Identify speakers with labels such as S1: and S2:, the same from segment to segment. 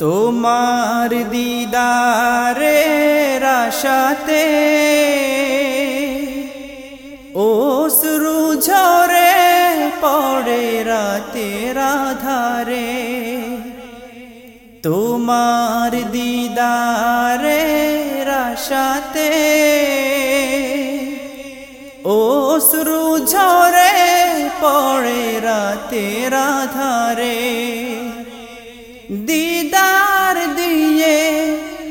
S1: তোমার দিদারে রাশাতে অশ্রু ঝরে পড়ে রাতের আধারে তোমার দিদারে রাশাতে অশ্রু ঝরে পড়ে রাতের আধারে দিদার দিয়ে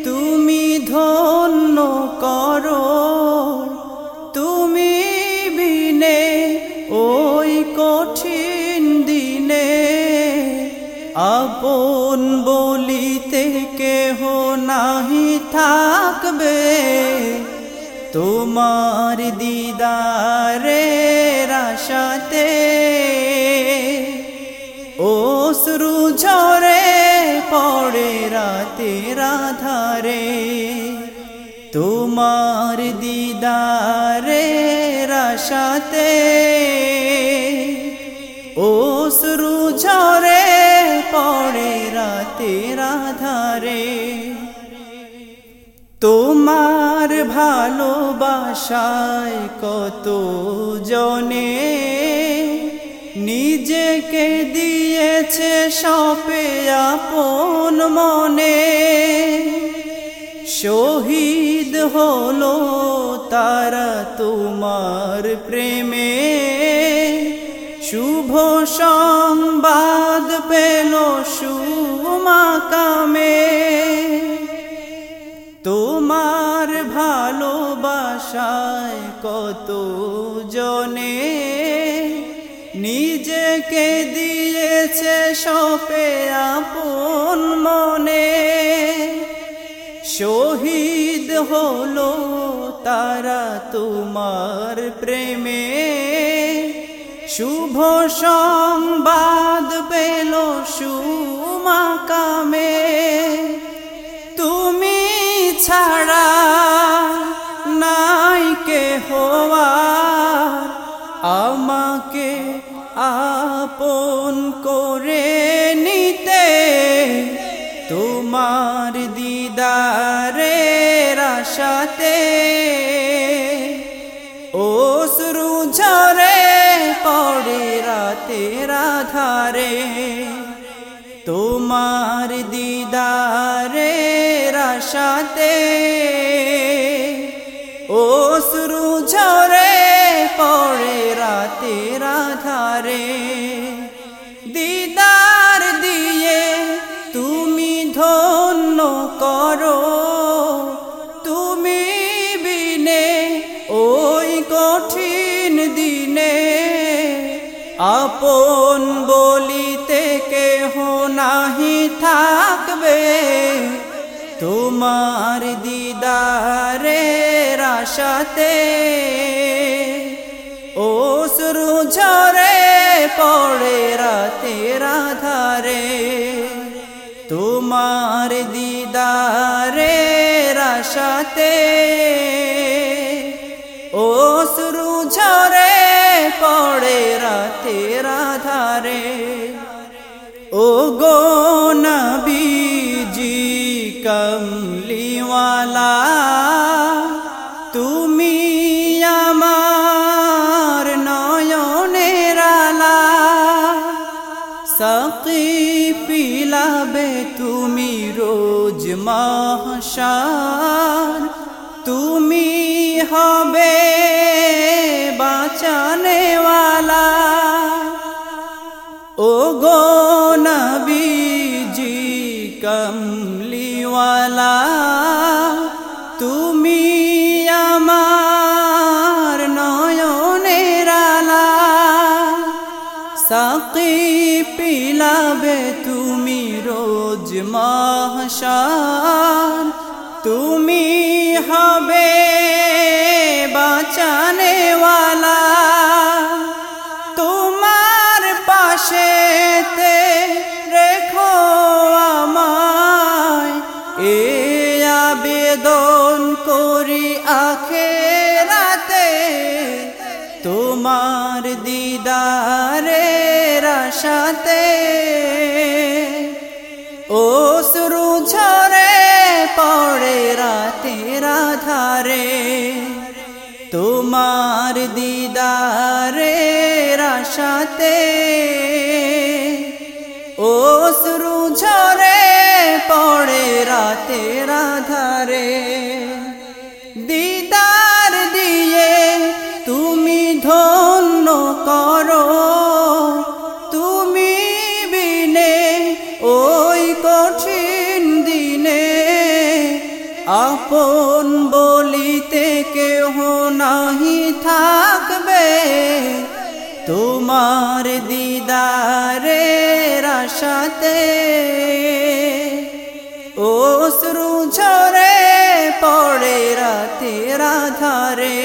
S1: তুমি ধন্য করো, তুমি বিনে ওই কঠিন দিনে আপন বলিতে কেহ নাহি থাকবে। তোমার দিদারে রাশাতে অশ্রু ঝরে পড়ে রাতের আধারে তোমার দিদারে রাশাতে, অশ্রু ঝরে পড়ে রাতের আধারে তোমার ভালোবাসায় কত জনে নিজেকে দিয়েছে সপে আপন মনে। শহীদ হলো তারা তোমার প্রেমে। শুভ সংবাদ পেল সুমাকামে। তোমার ভালোবাসায় কত নিজেকে দিয়েছে সপে আপন মনে। শহীদ হলো তারা তোমার প্রেমে। শুভ সংবাদ পেল সুমাকামে। তুমি তোমার দিদারে রাশাতে অশ্রু ঝরে পড়ে রাতে রাধারে। দিদার দিয়ে তুমি ধন্য করো, তুমি বিনে ওই কঠিন দিনে আপন থাকবে তোমার দিদারে রাশাতে অশ্রু ঝরে পড়ে রাতের আধারে। তোমার দিদারে রাশাতে অশ্রু ঝরে পড়ে রাতের আধারে। ও গো নবীজি, কমলিওয়ালা, তুমি আমার নয়নের সকি পিলাবে তুমি রোজ মহাশার তুমি হবে বাঁচানেওয়ালা। ও গো কমলিওয়ালা তুমি আমার নয়নের আলা। সাকি পিলাবে তুমি রোজ মহাশান তুমি হবে দিদারে সুরু ঝরে পড়ে রাতে রাধারে তোমার দিদারে আশাতে আপন বলিতে কেহ নাহি থাকবে। তোমার দিদারে আশাতে অশ্রু ঝরে পড়ে রাতে রাধারে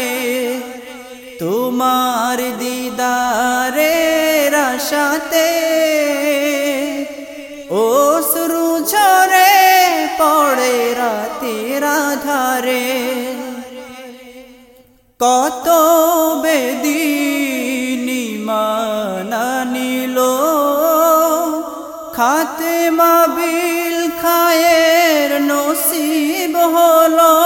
S1: তোমার দিদারে আশাতে আধারে কত বেদিনী মানা নিল। খাতে মাবিল খায়ের নসিব হলো।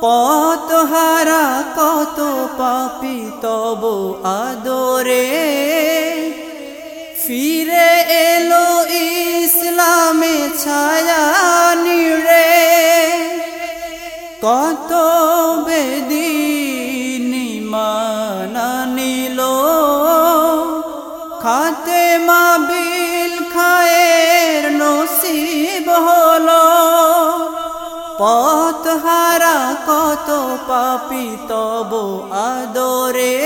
S1: পথ হারা, কত পাপি তব আদরে। ফিরে এলো ইসলামে ছায়া কত বেদিনী মানা নিল খাতে মাবিল খায়ের নসিব হলো। পথ হারা কত পাপি তব আদরে।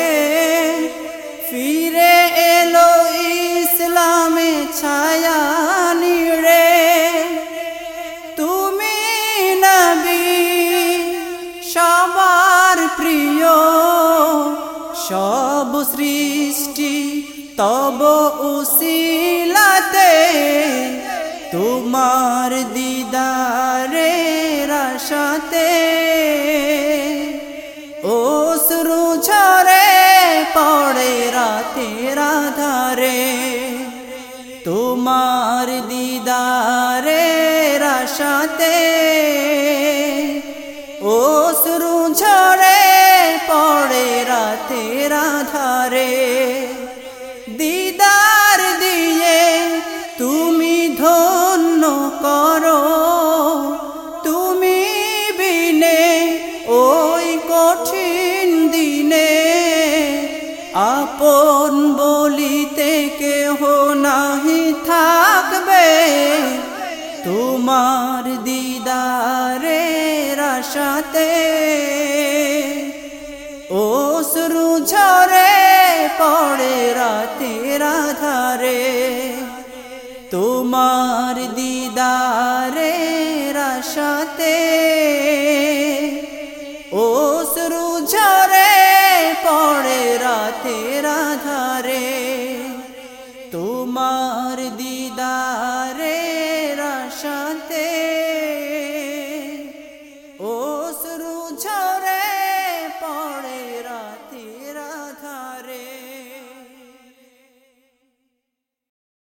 S1: সবার প্রিয়, সব সৃষ্টি তব উসিলাতে তোমার দিদারে রাশাতে অশ্রু ঝরে পড়ে রাতের আধারে, তোমার দিদারে রাশাতে অশ্রু আধারে দিদার দিয়ে তুমি ধন্য করো, তুমি বিনে ওই কঠিন দিনে আপন বলিতে কেহ নাহি থাকবে। তোমার দিদারে আশাতে পড়ে রাতে রাধারে তোমার দিদারে রাশাতে। ও সরু ঝরে পড়ে রাতে রাধারে তোমার দিদারে রাশাতে।